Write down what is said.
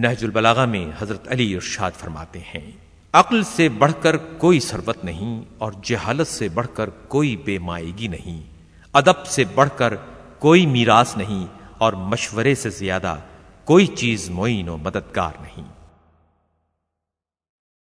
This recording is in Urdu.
نہج البلاغہ میں حضرت علی ارشاد فرماتے ہیں، عقل سے بڑھ کر کوئی ثروت نہیں اور جہالت سے بڑھ کر کوئی بے مائیگی نہیں، ادب سے بڑھ کر کوئی میراث نہیں اور مشورے سے زیادہ کوئی چیز معین و مددگار نہیں۔